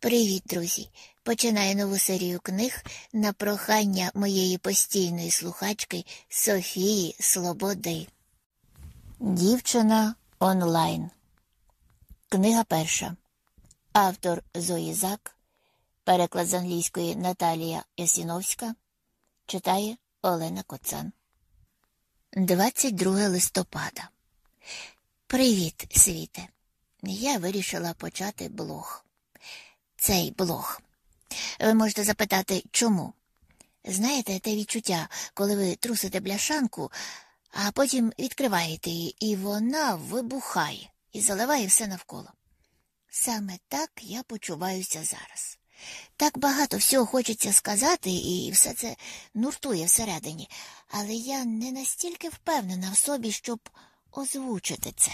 Привіт, друзі! Починаю нову серію книг на прохання моєї постійної слухачки Софії Слободи. Дівчина онлайн. Книга перша. Автор Зої Зак. Переклад з англійської Наталія Ясіновська. Читає Олена Коцан. 22 листопада. Привіт, світе! Я вирішила почати блог цей блог. Ви можете запитати, чому? Знаєте, те відчуття, коли ви трусите бляшанку, а потім відкриваєте її, і вона вибухає і заливає все навколо. Саме так я почуваюся зараз. Так багато всього хочеться сказати, і все це нуртує всередині, але я не настільки впевнена в собі, щоб озвучити це.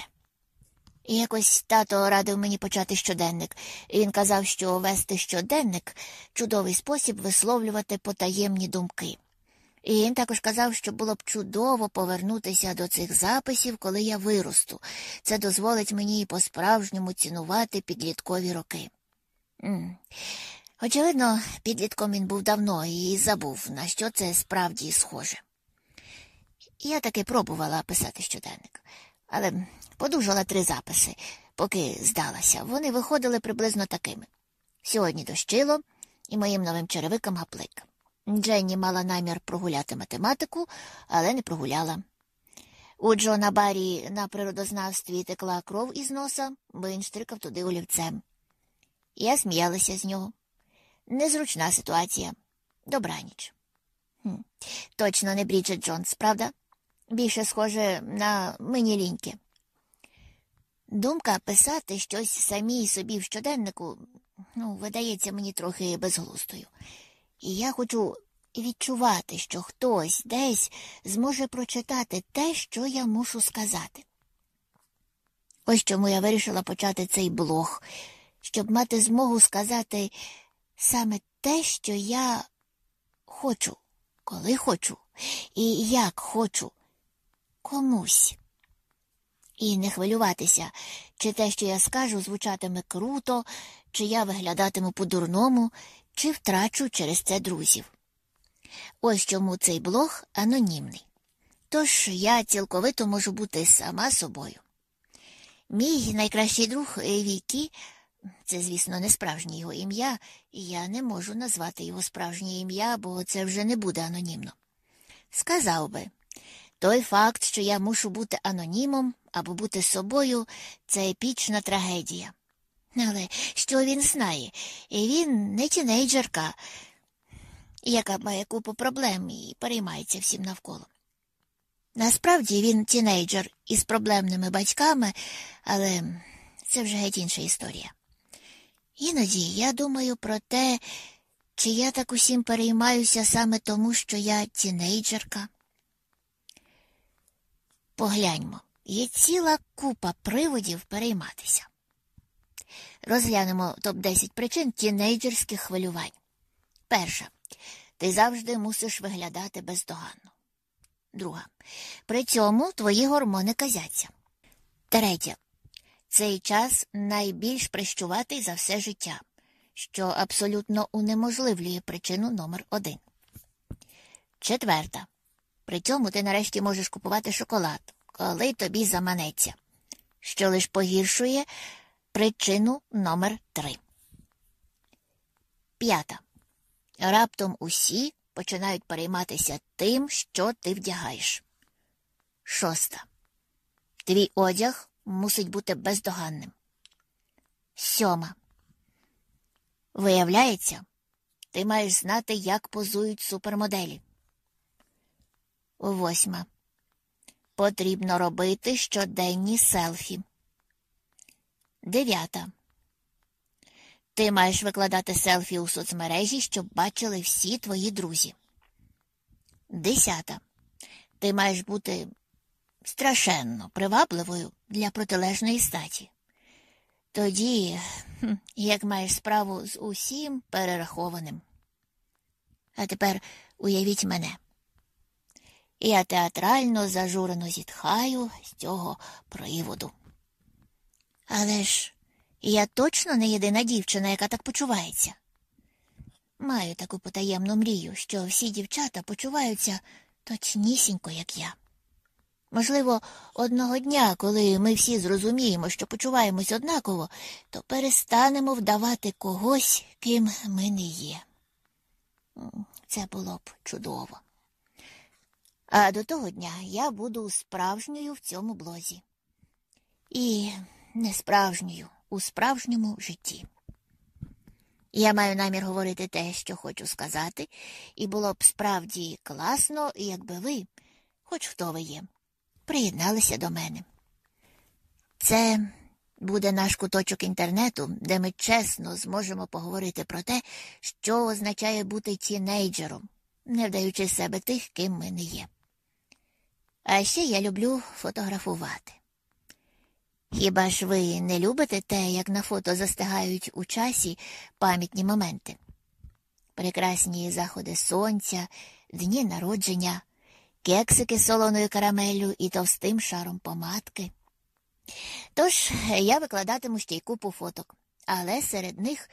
І якось тато радив мені почати щоденник, і він казав, що вести щоденник чудовий спосіб висловлювати потаємні думки. І він також казав, що було б чудово повернутися до цих записів, коли я виросту. Це дозволить мені по-справжньому цінувати підліткові роки. -м. Очевидно, підлітком він був давно і забув, на що це справді схоже. Я таки пробувала писати щоденник, але Подужала три записи, поки здалася. Вони виходили приблизно такими. Сьогодні дощило, і моїм новим черевикам гаплик. Дженні мала намір прогуляти математику, але не прогуляла. У Джона Барі на природознавстві текла кров із носа, бо він штрикав туди олівцем. Я сміялася з нього. Незручна ситуація. Добраніч. Хм. Точно не Бріджет Джонс, правда? Більше схоже на мені ліньки. Думка писати щось самій собі в щоденнику ну, видається мені трохи безглустою. І я хочу відчувати, що хтось десь зможе прочитати те, що я мушу сказати. Ось чому я вирішила почати цей блог, щоб мати змогу сказати саме те, що я хочу, коли хочу, і як хочу комусь і не хвилюватися, чи те, що я скажу, звучатиме круто, чи я виглядатиму по-дурному, чи втрачу через це друзів. Ось чому цей блог анонімний. Тож я цілковито можу бути сама собою. Мій найкращий друг Вікі, це, звісно, не справжнє його ім'я, і я не можу назвати його справжнє ім'я, бо це вже не буде анонімно. Сказав би, той факт, що я мушу бути анонімом або бути собою, це епічна трагедія. Але що він знає? І Він не тінейджерка, яка має купу проблем і переймається всім навколо. Насправді він тінейджер із проблемними батьками, але це вже геть інша історія. Іноді я думаю про те, чи я так усім переймаюся саме тому, що я тінейджерка. Погляньмо, є ціла купа приводів перейматися. Розглянемо топ-10 причин тінейджерських хвилювань. Перша. Ти завжди мусиш виглядати бездоганно. Друга. При цьому твої гормони казяться. Третя. Цей час найбільш прищуватий за все життя, що абсолютно унеможливлює причину номер один. Четверта. При цьому ти нарешті можеш купувати шоколад, коли тобі заманеться, що лиш погіршує причину номер три. П'ята. Раптом усі починають перейматися тим, що ти вдягаєш. Шоста. Твій одяг мусить бути бездоганним. Сьома. Виявляється, ти маєш знати, як позують супермоделі. Восьма. Потрібно робити щоденні селфі. Дев'ята. Ти маєш викладати селфі у соцмережі, щоб бачили всі твої друзі. Десята. Ти маєш бути страшенно привабливою для протилежної статі. Тоді, як маєш справу з усім перерахованим. А тепер уявіть мене. Я театрально зажурено зітхаю з цього приводу. Але ж я точно не єдина дівчина, яка так почувається. Маю таку потаємну мрію, що всі дівчата почуваються точнісінько, як я. Можливо, одного дня, коли ми всі зрозуміємо, що почуваємось однаково, то перестанемо вдавати когось, ким ми не є. Це було б чудово. А до того дня я буду справжньою в цьому блозі. І не справжньою у справжньому житті. Я маю намір говорити те, що хочу сказати, і було б справді класно, якби ви, хоч хто ви є, приєдналися до мене. Це буде наш куточок інтернету, де ми чесно зможемо поговорити про те, що означає бути тінейджером, не вдаючи себе тих, ким ми не є. А ще я люблю фотографувати. Хіба ж ви не любите те, як на фото застигають у часі пам'ятні моменти? Прекрасні заходи сонця, дні народження, кексики з солоною карамеллю і товстим шаром помадки. Тож я викладатиму ще й купу фоток, але серед них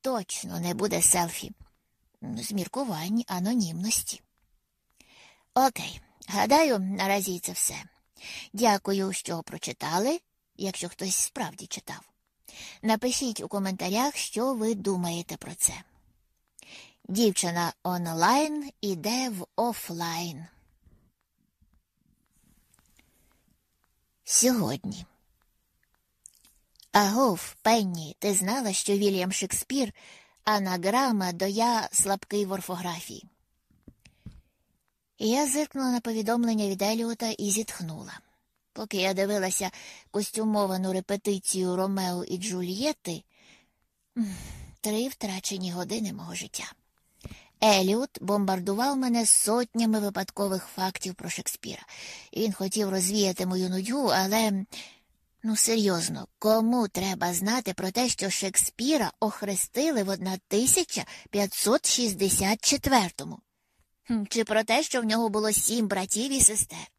точно не буде селфі, з міркувань анонімності. Окей, гадаю, наразі це все. Дякую, що прочитали якщо хтось справді читав. Напишіть у коментарях, що ви думаєте про це. Дівчина онлайн іде в офлайн. Сьогодні. Агов, Пенні, ти знала, що Вільям Шекспір анаграма до я слабкий в орфографії. Я зиркнула на повідомлення від Еліота і зітхнула. Поки я дивилася костюмовану репетицію Ромео і Джульєти, три втрачені години мого життя. Еліот бомбардував мене сотнями випадкових фактів про Шекспіра. Він хотів розвіяти мою нудьгу, але, ну серйозно, кому треба знати про те, що Шекспіра охрестили в 1564-му? Чи про те, що в нього було сім братів і сестер?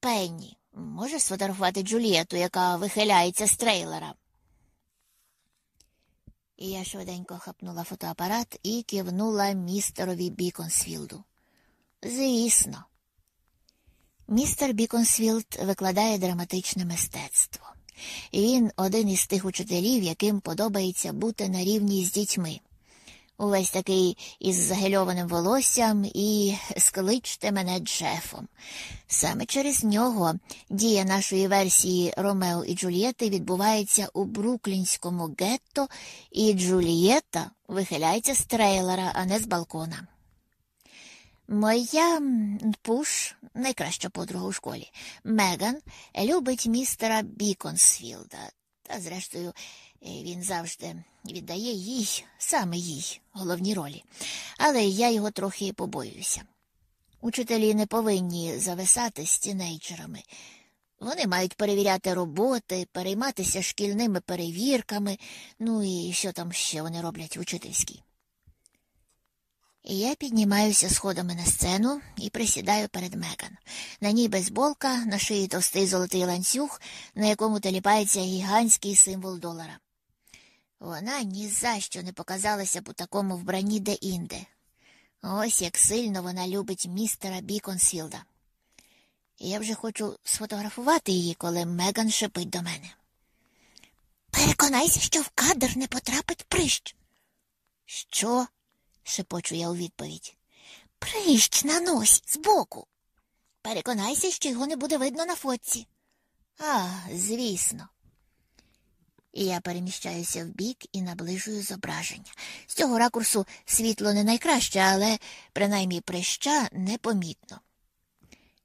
Пенні, можеш сфотографувати Джулієту, яка вихиляється з трейлера? І я швиденько хапнула фотоапарат і кивнула містерові Біконсфілду. Звісно. Містер Біконсфілд викладає драматичне мистецтво. Він один із тих учителів, яким подобається бути на рівні з дітьми увесь такий із загельованим волоссям і скличте мене Джефом. Саме через нього дія нашої версії Ромео і Джульєти відбувається у Бруклінському гетто, і Джулієта вихиляється з трейлера, а не з балкона. Моя пуш, найкраща подруга у школі, Меган, любить містера Біконсфілда. Та, зрештою, він завжди віддає їй, саме їй, головні ролі, але я його трохи побоююся. Учителі не повинні зависати з тінейджерами. Вони мають перевіряти роботи, перейматися шкільними перевірками, ну і що там ще вони роблять в учительській. Я піднімаюся сходами на сцену і присідаю перед Меган. На ній бейсболка, на шиї товстий золотий ланцюг, на якому теліпається гігантський символ долара. Вона ні за що не показалася б у такому вбранні де-інде. Ось як сильно вона любить містера Біконсфілда. Я вже хочу сфотографувати її, коли Меган шипить до мене. Переконайся, що в кадр не потрапить прищ. Що? шепочу я у відповідь. Прищ на носі збоку. Переконайся, що його не буде видно на фотці. А, звісно і я переміщаюся вбік і наближую зображення. З цього ракурсу світло не найкраще, але принаймні прища непомітно.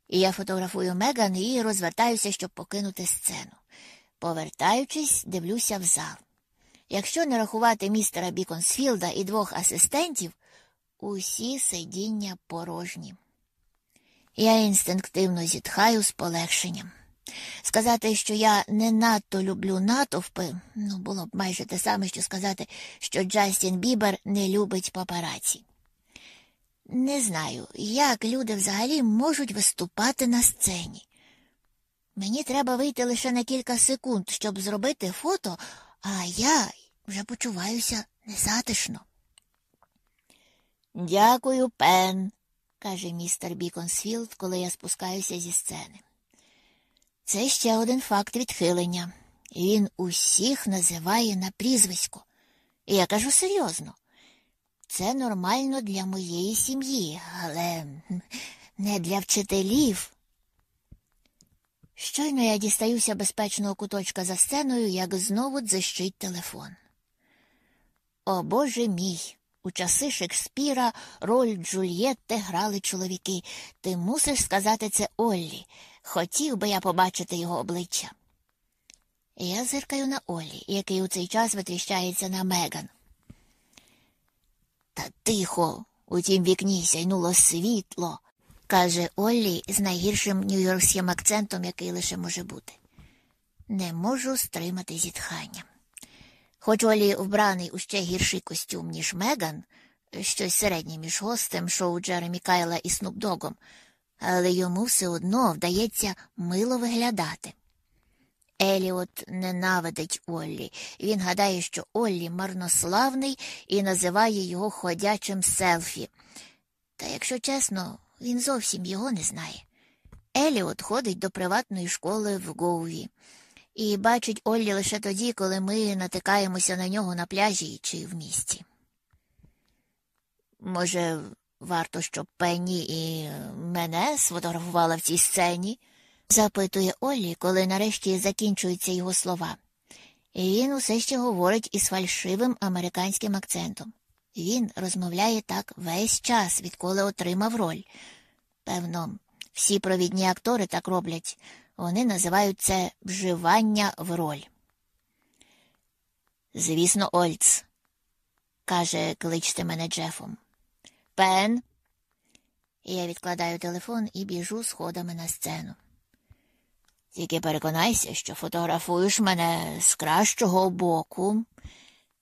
І я фотографую Меган і розвертаюся, щоб покинути сцену. Повертаючись, дивлюся в зал. Якщо не рахувати містера Біконсфілда і двох асистентів, усі сидіння порожні. Я інстинктивно зітхаю з полегшенням. Сказати, що я не надто люблю натовпи, ну, було б майже те саме, що сказати, що Джастін Бібер не любить папараці. Не знаю, як люди взагалі можуть виступати на сцені. Мені треба вийти лише на кілька секунд, щоб зробити фото, а я вже почуваюся незатишно. Дякую, Пен, каже містер Біконсфілд, коли я спускаюся зі сцени. Це ще один факт відхилення. Він усіх називає на прізвисько. І я кажу серйозно. Це нормально для моєї сім'ї, але не для вчителів. Щойно я дістаюся безпечного куточка за сценою, як знову дзищить телефон. О Боже мій! У часи Шекспіра роль Джульєтти грали чоловіки. Ти мусиш сказати це Оллі. Хотів би я побачити його обличчя. Я зиркаю на Оллі, який у цей час витріщається на Меган. Та тихо, у тім вікні сяйнуло світло, каже Оллі з найгіршим нью-йоркським акцентом, який лише може бути. Не можу стримати зітхання. Хоч Олі вбраний у ще гірший костюм, ніж Меган, щось середнє між гостем шоу Джеремі Кайла і Снупдогом, але йому все одно вдається мило виглядати. Еліот ненавидить Оллі. Він гадає, що Оллі марнославний і називає його ходячим селфі. Та, якщо чесно, він зовсім його не знає. Еліот ходить до приватної школи в Гоуві і бачить Оллі лише тоді, коли ми натикаємося на нього на пляжі чи в місті. Може, варто, щоб Пенні і мене сфотографувала в цій сцені? запитує Оллі, коли нарешті закінчуються його слова. І він усе ще говорить із фальшивим американським акцентом. Він розмовляє так весь час, відколи отримав роль. Певно, всі провідні актори так роблять. Вони називають це вживання в роль. Звісно, Ольц, каже, кличте мене Джефом. Пен. Я відкладаю телефон і біжу сходами на сцену. Тільки переконайся, що фотографуєш мене з кращого боку,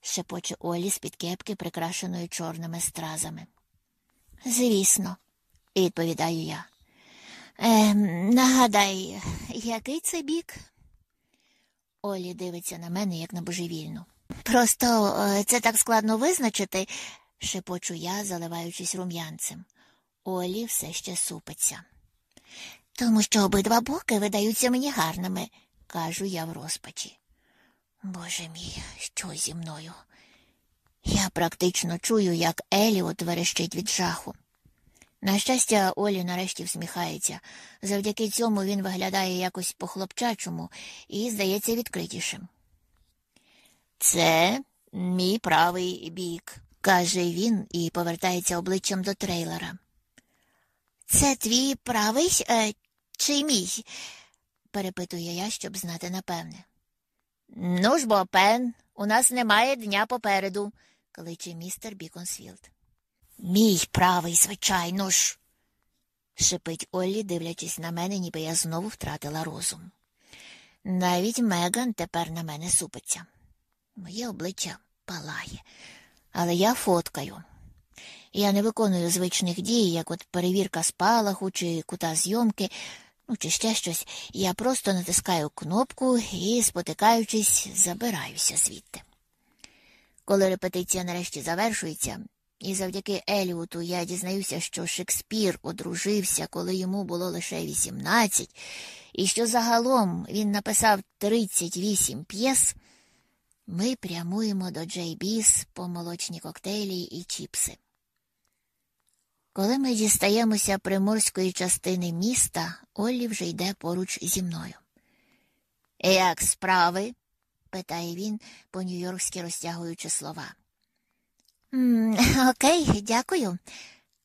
шепоче Олі з під кепки, прикрашеної чорними стразами. Звісно, відповідаю я. Е, нагадай, який це бік? Олі дивиться на мене, як на божевільну. Просто е, це так складно визначити, шепочу я, заливаючись рум'янцем. Олі все ще супиться. Тому що обидва боки видаються мені гарними, кажу я в розпачі. Боже мій, що зі мною? Я практично чую, як Еліот верещить від жаху. На щастя, Олі нарешті всміхається. Завдяки цьому він виглядає якось по-хлопчачому і здається відкритішим. Це мій правий бік, каже він і повертається обличчям до трейлера. Це твій правий е, чи мій? перепитує я, щоб знати напевне. Ну ж бо, Пен, у нас немає дня попереду, кличе містер Біконсфілд. Мій правий, звичайно ж, шипить Оллі, дивлячись на мене, ніби я знову втратила розум. Навіть Меган тепер на мене супиться. Моє обличчя палає, але я фоткаю. Я не виконую звичних дій, як от перевірка спалаху чи кута зйомки, ну чи ще щось. Я просто натискаю кнопку і, спотикаючись, забираюся звідти. Коли репетиція нарешті завершується, і завдяки Еліоту я дізнаюся, що Шекспір одружився, коли йому було лише 18, і що загалом він написав 38 п'єс, ми прямуємо до Джей Біс по молочні коктейлі і чіпси. Коли ми дістаємося приморської частини міста, Оллі вже йде поруч зі мною. Як справи? питає він, по нью-йоркськи розтягуючи слова. «М -м, окей, дякую,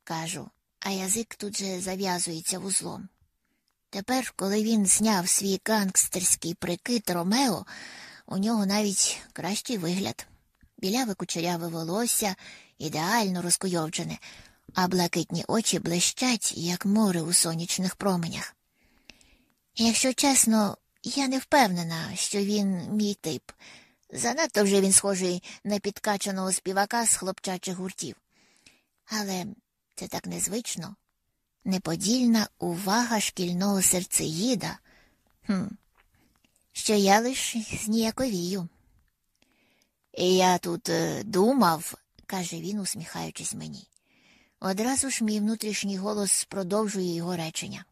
кажу, а язик тут же зав'язується вузлом. Тепер, коли він зняв свій гангстерський прикид Ромео, у нього навіть кращий вигляд. Біляве кучеряве волосся, ідеально розкуйовджене, а блакитні очі блищать, як море у сонячних променях. Якщо чесно, я не впевнена, що він мій тип. Занадто вже він схожий на підкачаного співака з хлопчачих гуртів. Але це так незвично. Неподільна увага шкільного серцеїда Хм, Що я лиш зніяковію. Я тут е, думав, каже він, усміхаючись мені. Одразу ж мій внутрішній голос продовжує його речення.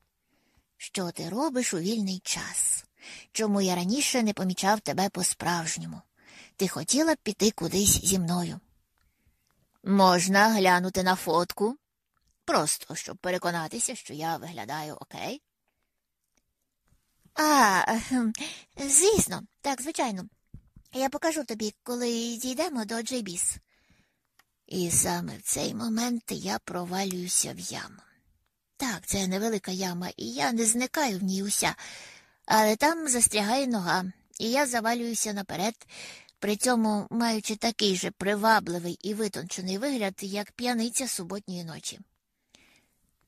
Що ти робиш у вільний час? Чому я раніше не помічав тебе по-справжньому? Ти хотіла б піти кудись зі мною? Можна глянути на фотку, просто щоб переконатися, що я виглядаю окей. А, звісно, так, звичайно. Я покажу тобі, коли дійдемо до Джейбіс. І саме в цей момент я провалююся в яму. Так, це невелика яма, і я не зникаю в ній уся, але там застрягає нога, і я завалююся наперед, при цьому маючи такий же привабливий і витончений вигляд, як п'яниця суботньої ночі.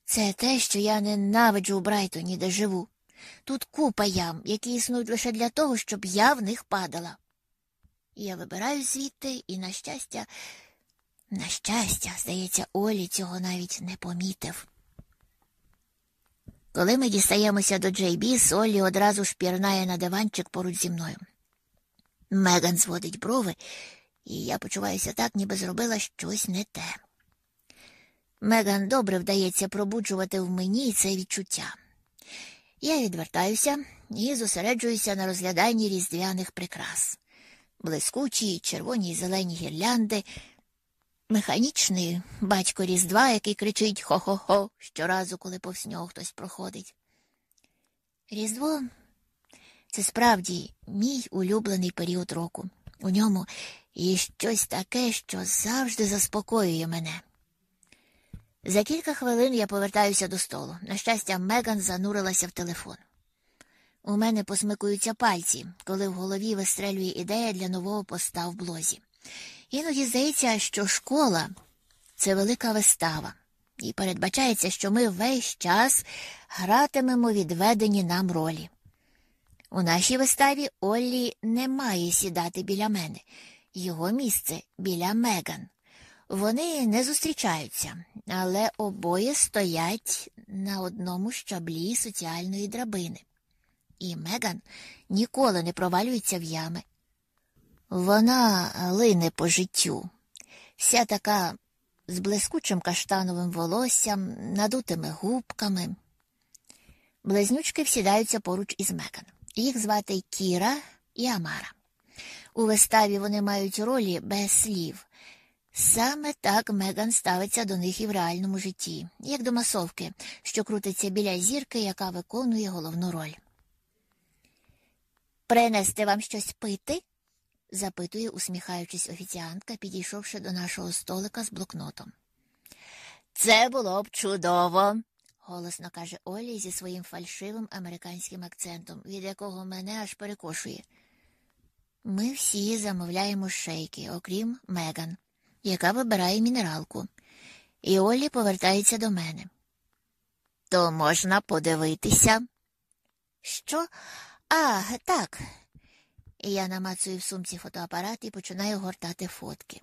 Це те, що я ненавиджу у Брайтоні, де живу. Тут купа ям, які існують лише для того, щоб я в них падала. Я вибираю звідти і, на щастя, на щастя, здається, Олі цього навіть не помітив. Коли ми дістаємося до Джейбі, Олі одразу ж пірнає на диванчик поруч зі мною. Меган зводить брови, і я почуваюся так, ніби зробила щось не те. Меган добре вдається пробуджувати в мені це відчуття. Я відвертаюся і зосереджуюся на розгляданні різдвяних прикрас, блискучі, червоні й зелені гірлянди, механічний батько Різдва, який кричить хо-хо-хо щоразу, коли повз нього хтось проходить. Різдво це справді мій улюблений період року. У ньому є щось таке, що завжди заспокоює мене. За кілька хвилин я повертаюся до столу. На щастя, Меган занурилася в телефон. У мене посмикуються пальці, коли в голові вистрелює ідея для нового поста в блозі. Іноді здається, що школа це велика вистава, і передбачається, що ми весь час гратимемо відведені нам ролі. У нашій виставі Оллі не має сідати біля мене, його місце біля Меган. Вони не зустрічаються, але обоє стоять на одному щаблі соціальної драбини. І Меган ніколи не провалюється в ями. Вона лине по життю, вся така з блискучим каштановим волоссям, надутими губками. Близнючки всідаються поруч із Меган. Їх звати Кіра і Амара. У виставі вони мають ролі без слів. Саме так Меган ставиться до них і в реальному житті, як до масовки, що крутиться біля зірки, яка виконує головну роль. Принести вам щось пити? запитує, усміхаючись офіціантка, підійшовши до нашого столика з блокнотом. Це було б чудово, голосно каже Олі зі своїм фальшивим американським акцентом, від якого мене аж перекошує. Ми всі замовляємо шейки, окрім Меган, яка вибирає мінералку, і Олі повертається до мене. То можна подивитися. Що? А, так. Я намацую в сумці фотоапарат і починаю гортати фотки.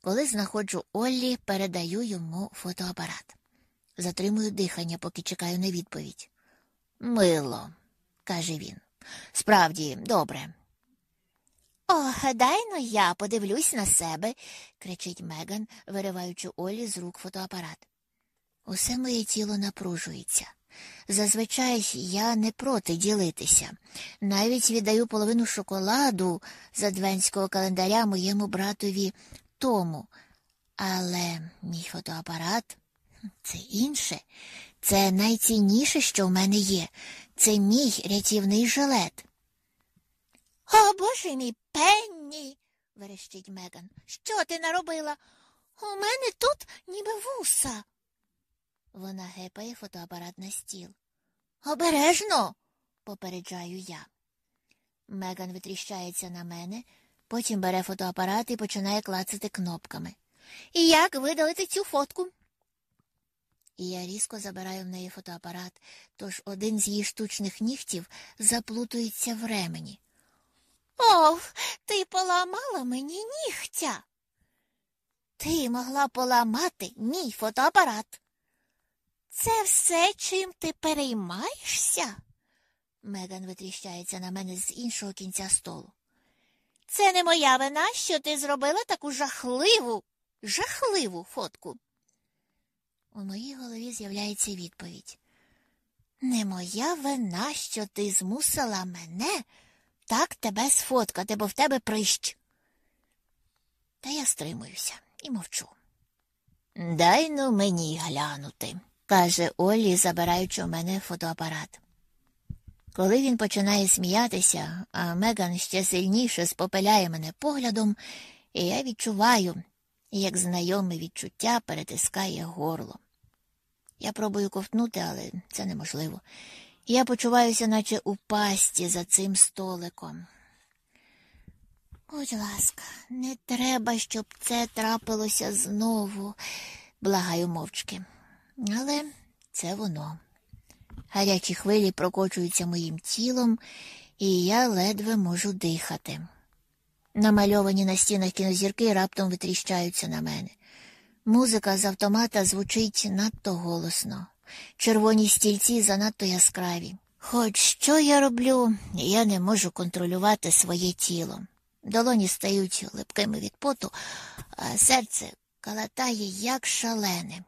Коли знаходжу Оллі, передаю йому фотоапарат. Затримую дихання, поки чекаю на відповідь. Мило, каже він. Справді, добре. О, дай но я подивлюсь на себе, кричить Меган, вириваючи Олі з рук фотоапарат. Усе моє тіло напружується. Зазвичай я не проти ділитися. Навіть віддаю половину шоколаду з адвентського календаря моєму братові Тому. Але мій фотоапарат це інше, це найцінніше, що в мене є. Це мій рятівний жилет. О, боже мій пенні, верещить Меган. Що ти наробила? У мене тут ніби вуса. Вона гепає фотоапарат на стіл. Обережно, попереджаю я. Меган витріщається на мене, потім бере фотоапарат і починає клацати кнопками. І як видалити цю фотку? І я різко забираю в неї фотоапарат, тож один з її штучних нігтів заплутується в ремені. Ох, ти поламала мені нігтя. Ти могла поламати мій фотоапарат. Це все, чим ти переймаєшся? Меган витріщається на мене з іншого кінця столу. Це не моя вина, що ти зробила таку жахливу, жахливу фотку. У моїй голові з'являється відповідь. Не моя вина, що ти змусила мене так тебе сфоткати, бо в тебе прищ. Та я стримуюся і мовчу. Дай ну мені глянути, каже Олі, забираючи у мене фотоапарат. Коли він починає сміятися, а Меган ще сильніше спопиляє мене поглядом, і я відчуваю, як знайоме відчуття перетискає горло. Я пробую ковтнути, але це неможливо. Я почуваюся, наче у пасті за цим столиком. Будь ласка, не треба, щоб це трапилося знову, благаю мовчки. Але це воно. Гарячі хвилі прокочуються моїм тілом, і я ледве можу дихати. Намальовані на стінах кінозірки раптом витріщаються на мене. Музика з автомата звучить надто голосно, червоні стільці занадто яскраві. Хоч що я роблю, я не можу контролювати своє тіло. Долоні стають липкими від поту, а серце калатає, як шалене.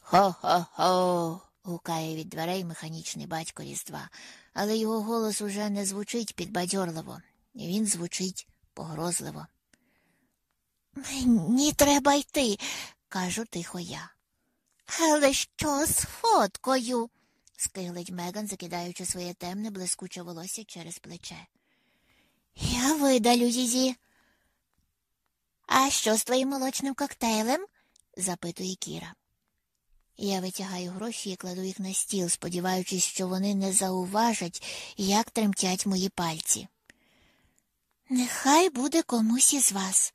Хо-хо-хо. гукає від дверей механічний батько Різдва, але його голос уже не звучить підбадьорливо, він звучить погрозливо. Мені треба йти, кажу тихо я. Але що з фоткою? скиглить Меган, закидаючи своє темне, блискуче волосся через плече. Я видалю її. А що з твоїм молочним коктейлем? запитує Кіра. Я витягаю гроші і кладу їх на стіл, сподіваючись, що вони не зауважать, як тремтять мої пальці. Нехай буде комусь із вас.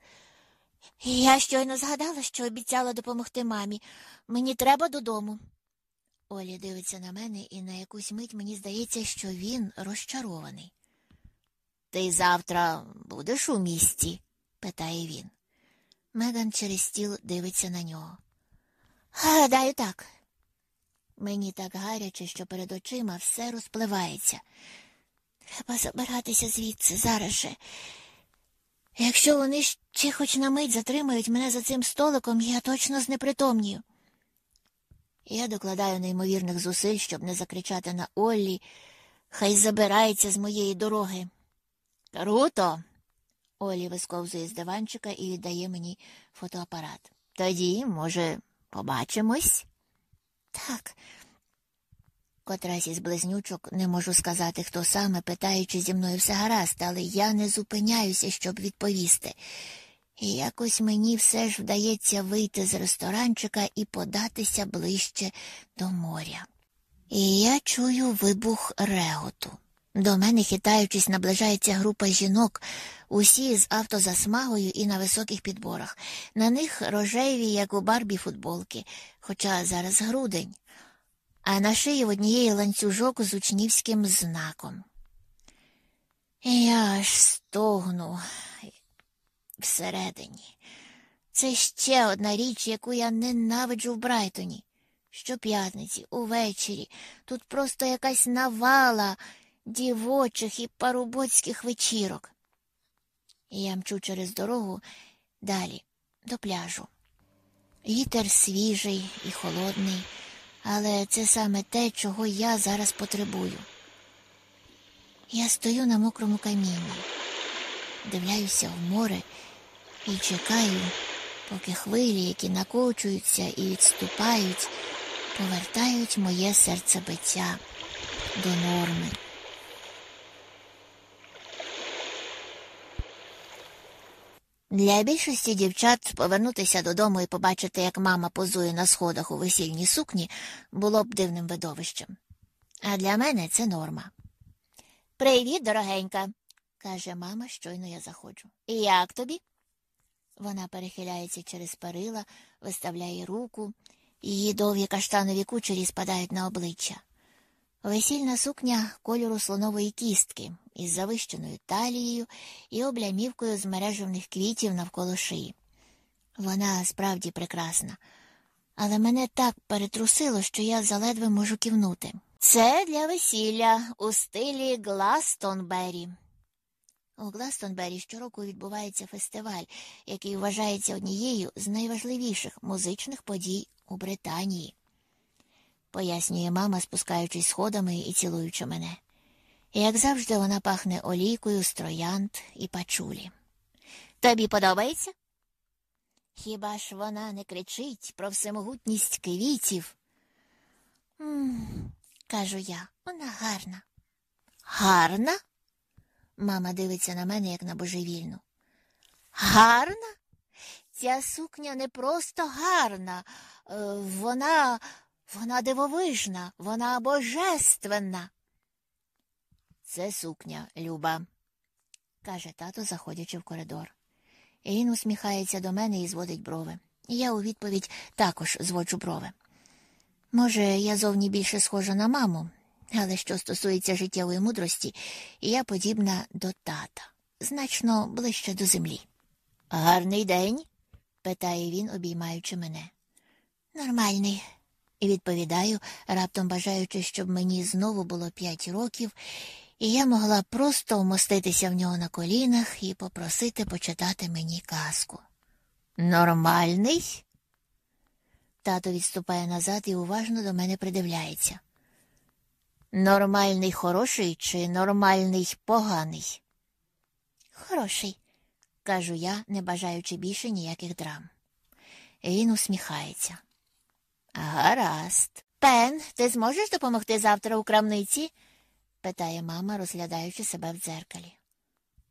Я щойно згадала, що обіцяла допомогти мамі. Мені треба додому. Олі дивиться на мене, і на якусь мить мені здається, що він розчарований. Ти завтра будеш у місті? питає він. Меган через стіл дивиться на нього. Гадаю, так. Мені так гаряче, що перед очима все розпливається. Треба забиратися звідси зараз же. Якщо вони ще хоч на мить затримають мене за цим столиком, я точно знепритомнію. Я докладаю неймовірних зусиль, щоб не закричати на Оллі, хай забирається з моєї дороги. Круто. Олі висковзує з диванчика і віддає мені фотоапарат. Тоді, може, побачимось? Так. Котрась із близнючок не можу сказати, хто саме, питаючи зі мною все гаразд, але я не зупиняюся, щоб відповісти. І якось мені все ж вдається вийти з ресторанчика і податися ближче до моря. І я чую вибух реготу. До мене, хитаючись, наближається група жінок, усі з автозасмагою і на високих підборах. На них рожеві, як у барбі, футболки, хоча зараз грудень, а на шиї однієї ланцюжок з учнівським знаком. Я аж стогну всередині. Це ще одна річ, яку я ненавиджу в Брайтоні. Щоп'ятниці, увечері, тут просто якась навала дівочих і парубоцьких вечірок. Я мчу через дорогу далі, до пляжу. Вітер свіжий і холодний, але це саме те, чого я зараз потребую. Я стою на мокрому камінні, дивляюся в море і чекаю, поки хвилі, які накочуються і відступають, повертають моє серцебиття до норми. Для більшості дівчат повернутися додому і побачити, як мама позує на сходах у весільній сукні, було б дивним видовищем. А для мене це норма. Привіт, дорогенька, каже мама, щойно я заходжу. І як тобі? Вона перехиляється через перила, виставляє руку, її довгі каштанові кучері спадають на обличчя. Весільна сукня кольору слонової кістки із завищеною талією і облямівкою з мережевних квітів навколо шиї. Вона справді прекрасна, але мене так перетрусило, що я заледве можу кивнути. Це для весілля у стилі Гластонбері. У Гластонбері щороку відбувається фестиваль, який вважається однією з найважливіших музичних подій у Британії, пояснює мама, спускаючись сходами і цілуючи мене. Як завжди, вона пахне олійкою, строянд і пачулі. Тобі подобається? Хіба ж вона не кричить про всемогутність квітів? «М-м», кажу я, вона гарна. Гарна? Мама дивиться на мене, як на божевільну. Гарна? Ця сукня не просто гарна, е, вона вона дивовижна, вона божественна. Це сукня, Люба, каже тато, заходячи в коридор. І Він усміхається до мене і зводить брови. Я у відповідь також зводжу брови. Може, я зовні більше схожа на маму, але що стосується життєвої мудрості, я подібна до тата, значно ближче до землі. Гарний день? питає він, обіймаючи мене. Нормальний, відповідаю, раптом бажаючи, щоб мені знову було п'ять років, і я могла просто вмоститися в нього на колінах і попросити почитати мені казку. Нормальний? Тато відступає назад і уважно до мене придивляється. Нормальний хороший чи нормальний поганий? Хороший, кажу я, не бажаючи більше ніяких драм. Він усміхається. Гаразд. Пен, ти зможеш допомогти завтра у крамниці? питає мама, розглядаючи себе в дзеркалі.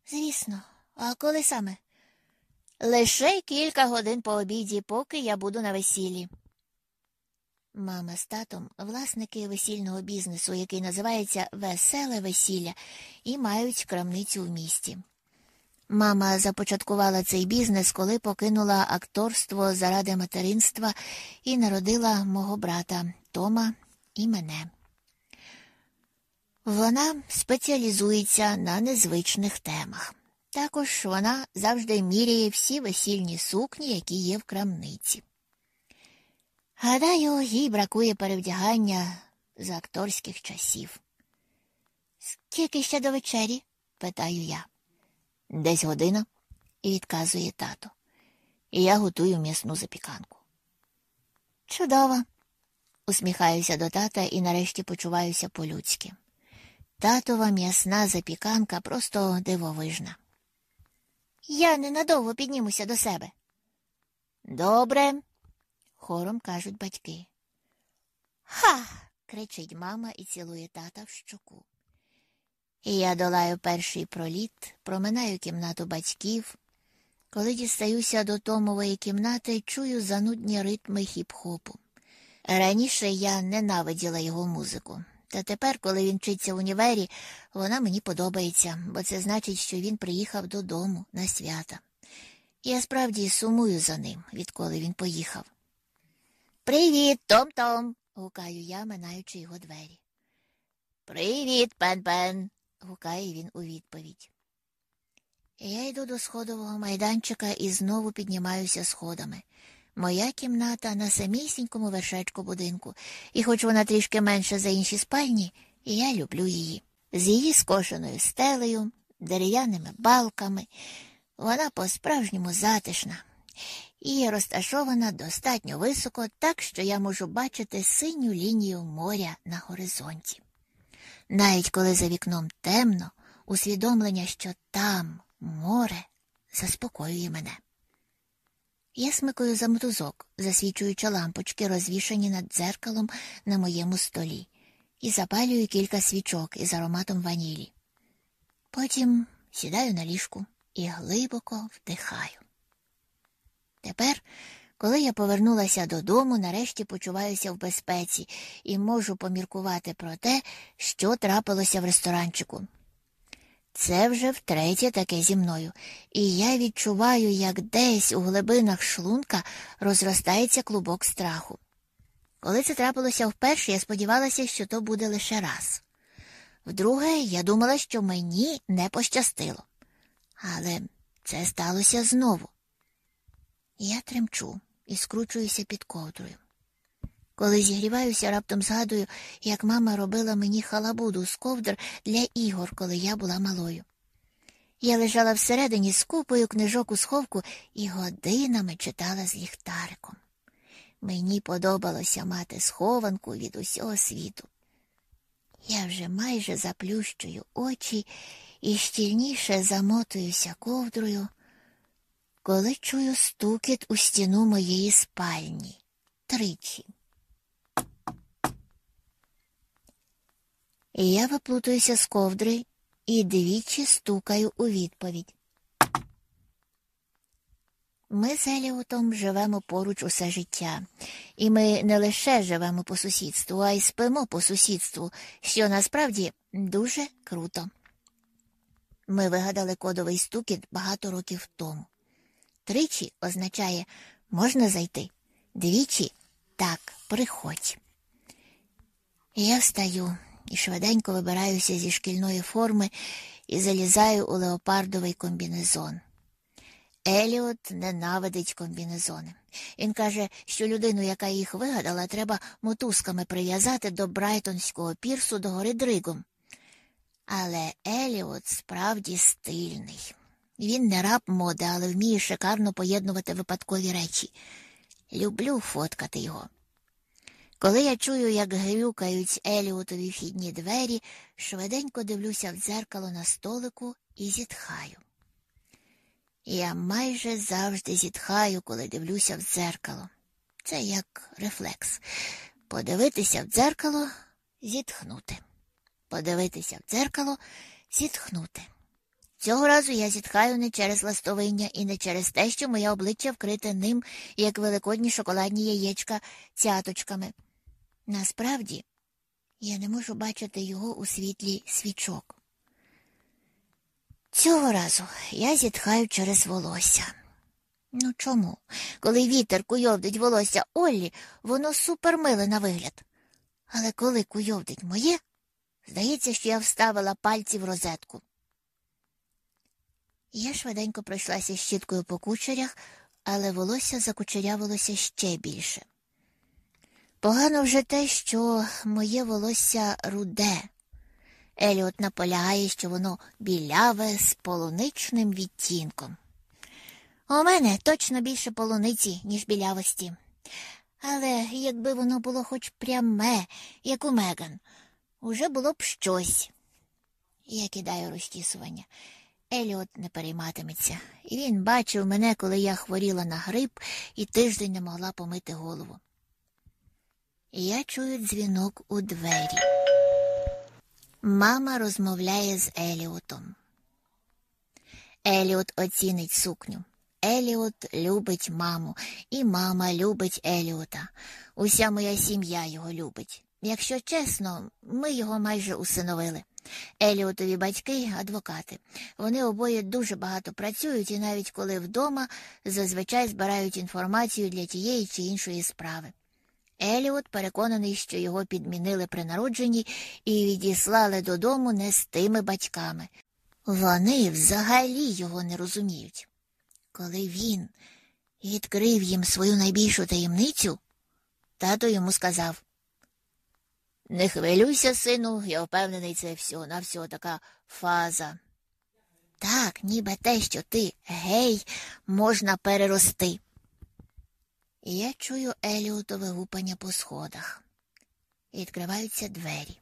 Звісно, а коли саме? Лише кілька годин по обіді, поки я буду на весіллі. Мама з татом власники весільного бізнесу, який називається Веселе весілля, і мають крамницю в місті. Мама започаткувала цей бізнес, коли покинула акторство заради материнства і народила мого брата Тома і мене. Вона спеціалізується на незвичних темах. Також вона завжди міряє всі весільні сукні, які є в крамниці. Гадаю, їй бракує перевдягання з акторських часів. Скільки ще до вечері? питаю я. Десь година, і відказує тато. І я готую м'ясну запіканку. Чудово, усміхаюся до тата і нарешті почуваюся по-людськи. Татова м'ясна запіканка просто дивовижна. Я ненадовго піднімуся до себе. Добре, хором кажуть батьки. Ха. кричить мама і цілує тата в щоку. Я долаю перший проліт, проминаю кімнату батьків. Коли дістаюся до Томової кімнати, чую занудні ритми хіп-хопу. Раніше я ненавиділа його музику, та тепер, коли він вчиться в універі, вона мені подобається, бо це значить, що він приїхав додому на свята. Я справді сумую за ним, відколи він поїхав. Привіт, Том-Том. гукаю я, минаючи його двері. Привіт, пен-пен. Гукає він у відповідь. Я йду до сходового майданчика і знову піднімаюся сходами. Моя кімната на самісінькому вершечку будинку, і хоч вона трішки менша за інші спальні, я люблю її. З її скошеною стелею, дерев'яними балками, вона по-справжньому затишна і розташована достатньо високо, так що я можу бачити синю лінію моря на горизонті. Навіть коли за вікном темно, усвідомлення, що там море, заспокоює мене. Я смикаю за мотузок, засвічуючи лампочки, розвішані над дзеркалом на моєму столі, і запалюю кілька свічок із ароматом ванілі. Потім сідаю на ліжку і глибоко вдихаю. Тепер, коли я повернулася додому, нарешті почуваюся в безпеці і можу поміркувати про те, що трапилося в ресторанчику. Це вже втретє таке зі мною, і я відчуваю, як десь у глибинах шлунка розростається клубок страху. Коли це трапилося вперше, я сподівалася, що то буде лише раз. Вдруге, я думала, що мені не пощастило. Але це сталося знову. Я тремчу і скручуюся під ковдрою. Коли зігріваюся, раптом згадую, як мама робила мені халабуду з ковдр для ігор, коли я була малою. Я лежала всередині з купою книжок у сховку і годинами читала з ліхтариком. Мені подобалося мати схованку від усього світу. Я вже майже заплющую очі і щільніше замотуюся ковдрою, коли чую стукіт у стіну моєї спальні тричі. Я виплутуюся з ковдри і двічі стукаю у відповідь. Ми з Еліотом живемо поруч усе життя, і ми не лише живемо по сусідству, а й спимо по сусідству, що насправді дуже круто. Ми вигадали кодовий стукіт багато років тому. Тричі означає можна зайти, двічі так, приходь. Я встаю і швиденько вибираюся зі шкільної форми і залізаю у леопардовий комбінезон. Еліот ненавидить комбінезони. Він каже, що людину, яка їх вигадала, треба мотузками прив'язати до Брайтонського пірсу до гори Дригом. Але Еліот справді стильний. Він не раб моди, але вміє шикарно поєднувати випадкові речі. Люблю фоткати його. Коли я чую, як грюкають Еліотові вхідні двері, швиденько дивлюся в дзеркало на столику і зітхаю. Я майже завжди зітхаю, коли дивлюся в дзеркало. Це як рефлекс. Подивитися в дзеркало, зітхнути. Подивитися в дзеркало, зітхнути. Цього разу я зітхаю не через ластовиння і не через те, що моє обличчя вкрите ним, як великодні шоколадні яєчка цяточками. Насправді, я не можу бачити його у світлі свічок. Цього разу я зітхаю через волосся. Ну чому? Коли вітер куйовдить волосся Оллі, воно супермиле на вигляд. Але коли куйовдить моє, здається, що я вставила пальці в розетку. Я швиденько пройшлася щіткою по кучерях, але волосся закучерявилося ще більше. Погано вже те, що моє волосся руде. Еліот наполягає, що воно біляве з полуничним відтінком. У мене точно більше полуниці, ніж білявості. Але якби воно було хоч пряме, як у Меган, уже було б щось. Я кидаю розтісування. Еліот не перейматиметься, і він бачив мене, коли я хворіла на грип і тиждень не могла помити голову. Я чую дзвінок у двері. Мама розмовляє з Еліотом. Еліот оцінить сукню. Еліот любить маму, і мама любить Еліота. Уся моя сім'я його любить. Якщо чесно, ми його майже усиновили. Еліотові батьки адвокати. Вони обоє дуже багато працюють і навіть коли вдома зазвичай збирають інформацію для тієї чи іншої справи. Еліот переконаний, що його підмінили при народженні і відіслали додому не з тими батьками. Вони взагалі його не розуміють. Коли він відкрив їм свою найбільшу таємницю, тато йому сказав Не хвилюйся, сину, я впевнений, це все на все така фаза. Так, ніби те, що ти гей, можна перерости. Я чую Еліотове гупання по сходах. Відкриваються двері.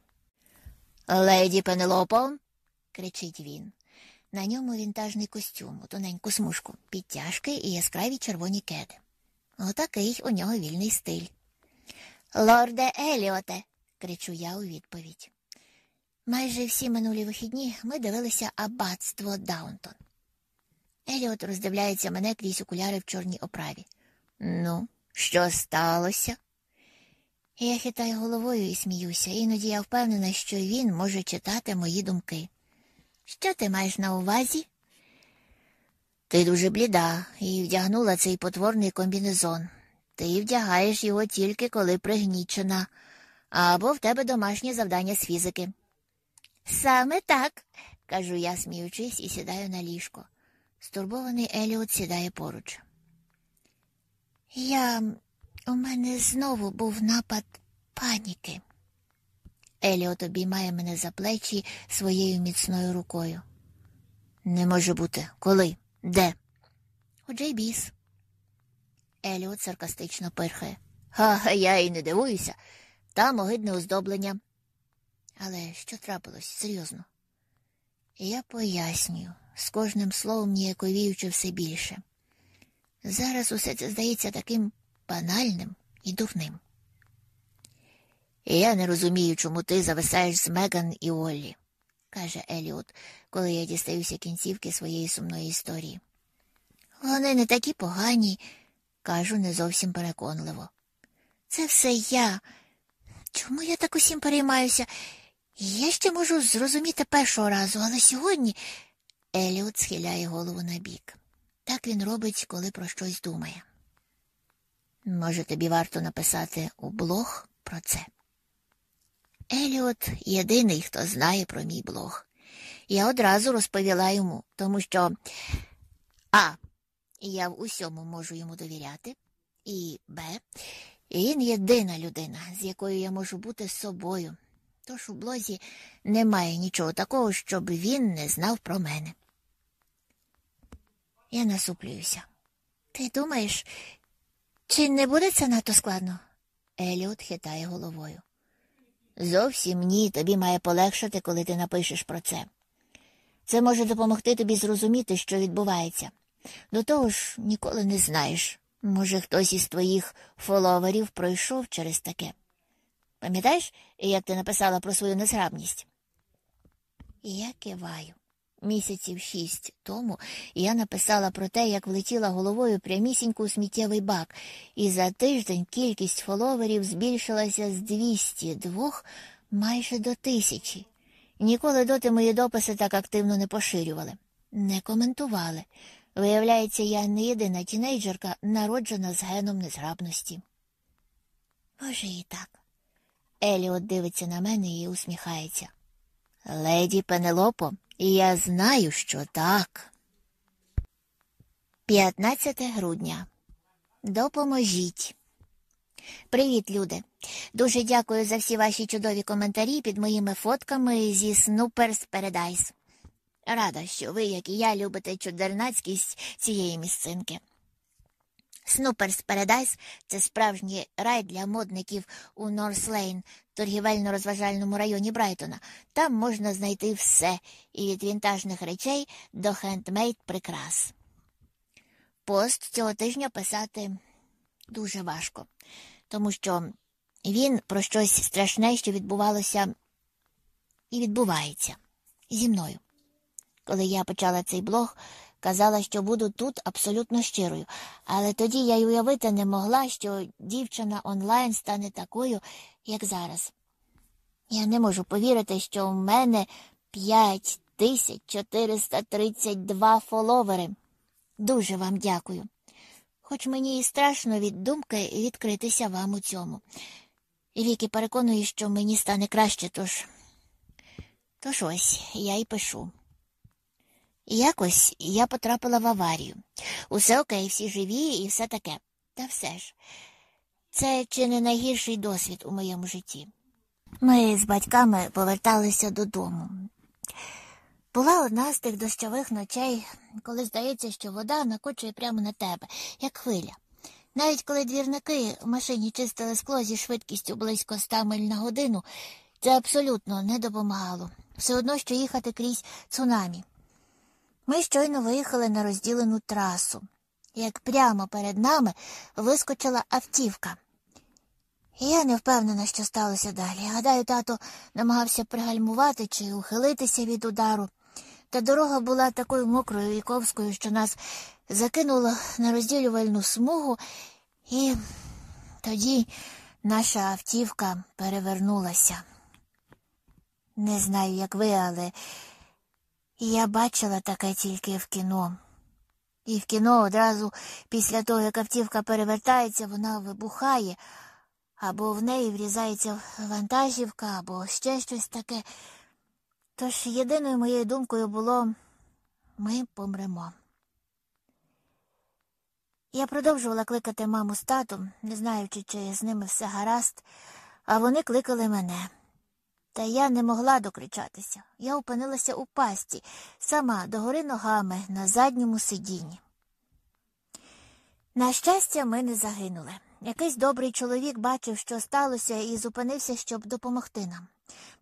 Леді Пенелопо, кричить він. На ньому вінтажний костюм, тоненьку смужку, підтяжки і яскраві червоні кеди. Отакий у нього вільний стиль. Лорде Еліоте, кричу я у відповідь. Майже всі минулі вихідні ми дивилися аббатство Даунтон. Еліот роздивляється мене крізь окуляри в чорній оправі. Ну, що сталося? Я хитаю головою і сміюся, іноді я впевнена, що він може читати мої думки. Що ти маєш на увазі? Ти дуже бліда і вдягнула цей потворний комбінезон. Ти вдягаєш його тільки коли пригнічена, або в тебе домашнє завдання з фізики. Саме так, кажу я, сміючись, і сідаю на ліжко. Стурбований Еліот сідає поруч. Я У мене знову був напад паніки. Еліот обіймає мене за плечі своєю міцною рукою. Не може бути. Коли? Де? У Джейбіс. Еліот саркастично пирхає. Ха, я й не дивуюся. Там огидне оздоблення. Але що трапилось? Серйозно? Я пояснюю, з кожним словом ніяковіючи все більше. Зараз усе це здається таким банальним і дурним. Я не розумію, чому ти зависаєш з Меган і Оллі, каже Еліот, коли я дістаюся кінцівки своєї сумної історії. Вони не такі погані, кажу не зовсім переконливо. Це все я. Чому я так усім переймаюся? Я ще можу зрозуміти першого разу, але сьогодні Еліот схиляє голову на бік. Так він робить, коли про щось думає. Може, тобі варто написати у блог про це. Еліот єдиний, хто знає про мій блог. Я одразу розповіла йому, тому що А. Я в усьому можу йому довіряти, і Б. Він єдина людина, з якою я можу бути собою. Тож у блозі немає нічого такого, щоб він не знав про мене. Я насуплююся. Ти думаєш, чи не буде це надто складно? Еліот хитає головою. Зовсім ні, тобі має полегшати, коли ти напишеш про це. Це може допомогти тобі зрозуміти, що відбувається. До того ж, ніколи не знаєш. Може, хтось із твоїх фоловерів пройшов через таке. Пам'ятаєш, як ти написала про свою незграбність? Я киваю. Місяців шість тому я написала про те, як влетіла головою прямісінько у сміттєвий бак, і за тиждень кількість фоловерів збільшилася з 202 майже до тисячі. Ніколи доти мої дописи так активно не поширювали, не коментували. Виявляється, я не єдина тінейджерка, народжена з геном незграбності. Може, і так. Еліот дивиться на мене і усміхається. Леді Пенелопо, я знаю, що так. 15 грудня. Допоможіть. Привіт, люди. Дуже дякую за всі ваші чудові коментарі під моїми фотками зі Snoopers Paradise. Рада, що ви, як і я, любите чудернацькість цієї місцинки. Snoopers Paradise – це справжній рай для модників у Норслейн, торгівельно-розважальному районі Брайтона. Там можна знайти все і від вінтажних речей до хендмейд прикрас. Пост цього тижня писати дуже важко, тому що він про щось страшне, що відбувалося і відбувається зі мною. Коли я почала цей блог, казала, що буду тут абсолютно щирою, але тоді я й уявити не могла, що дівчина онлайн стане такою, як зараз. Я не можу повірити, що в мене 5432 фоловери. Дуже вам дякую. Хоч мені і страшно від думки відкритися вам у цьому. І Віки переконує, що мені стане краще, тож. Тож ось я й пишу. Якось я потрапила в аварію. Усе окей, всі живі і все таке. Та все ж, це чи не найгірший досвід у моєму житті. Ми з батьками поверталися додому. Була одна з тих дощових ночей, коли здається, що вода накочує прямо на тебе, як хвиля. Навіть коли двірники в машині чистили скло зі швидкістю близько 100 миль на годину, це абсолютно не допомагало. Все одно, що їхати крізь цунамі. Ми щойно виїхали на розділену трасу, як прямо перед нами вискочила автівка. Я не впевнена, що сталося далі. Гадаю, тато намагався пригальмувати чи ухилитися від удару, та дорога була такою мокрою і ковською, що нас закинуло на розділювальну смугу, і тоді наша автівка перевернулася. Не знаю, як ви, але я бачила таке тільки в кіно. І в кіно одразу після того, як автівка перевертається, вона вибухає, або в неї врізається вантажівка, або ще щось таке. Тож єдиною моєю думкою було ми помремо. Я продовжувала кликати маму з татом, не знаючи, чи з ними все гаразд, а вони кликали мене. Та я не могла докричатися. Я опинилася у пасті, сама догори ногами на задньому сидінні. На щастя, ми не загинули. Якийсь добрий чоловік бачив, що сталося, і зупинився, щоб допомогти нам.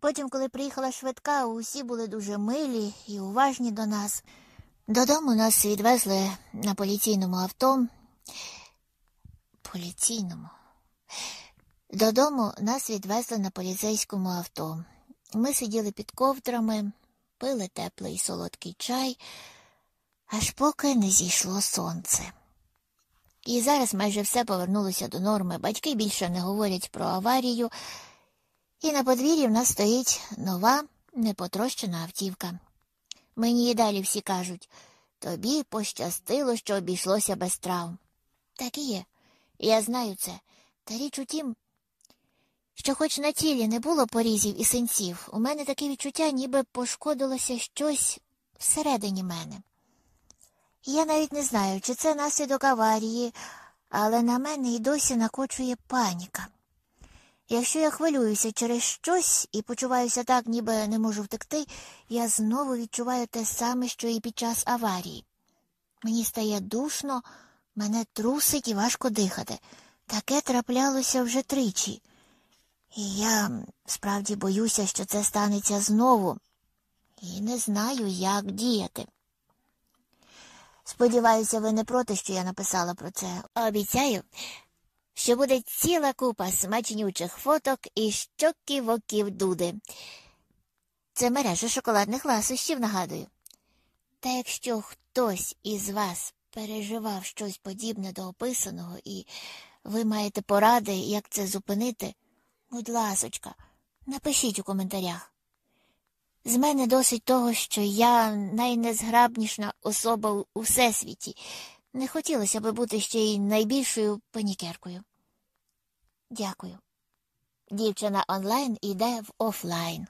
Потім, коли приїхала швидка, усі були дуже милі і уважні до нас. Додому нас відвезли на поліційному авто. Поліційному. Додому нас відвезли на поліцейському авто. Ми сиділи під ковдрами, пили теплий солодкий чай, аж поки не зійшло сонце. І зараз майже все повернулося до норми. Батьки більше не говорять про аварію, і на подвір'ї в нас стоїть нова непотрощена автівка. Мені і далі всі кажуть тобі пощастило, що обійшлося без травм. Так і є. Я знаю це. Та річ у тім, що хоч на тілі не було порізів і синців, у мене таке відчуття, ніби пошкодилося щось всередині мене. Я навіть не знаю, чи це наслідок аварії, але на мене і досі накочує паніка. Якщо я хвилююся через щось і почуваюся так, ніби не можу втекти, я знову відчуваю те саме, що і під час аварії. Мені стає душно, мене трусить і важко дихати. Таке траплялося вже тричі. І я справді боюся, що це станеться знову, і не знаю, як діяти. Сподіваюся, ви не проти, що я написала про це. Обіцяю, що буде ціла купа смачнючих фоток і щоків оків дуди. Це мережа шоколадних ласощів, нагадую. Та якщо хтось із вас переживав щось подібне до описаного, і ви маєте поради, як це зупинити, будь ласочка, напишіть у коментарях. З мене досить того, що я найнезграбніша особа у всесвіті. Не хотілося би бути ще й найбільшою панікеркою. Дякую. Дівчина онлайн іде в офлайн.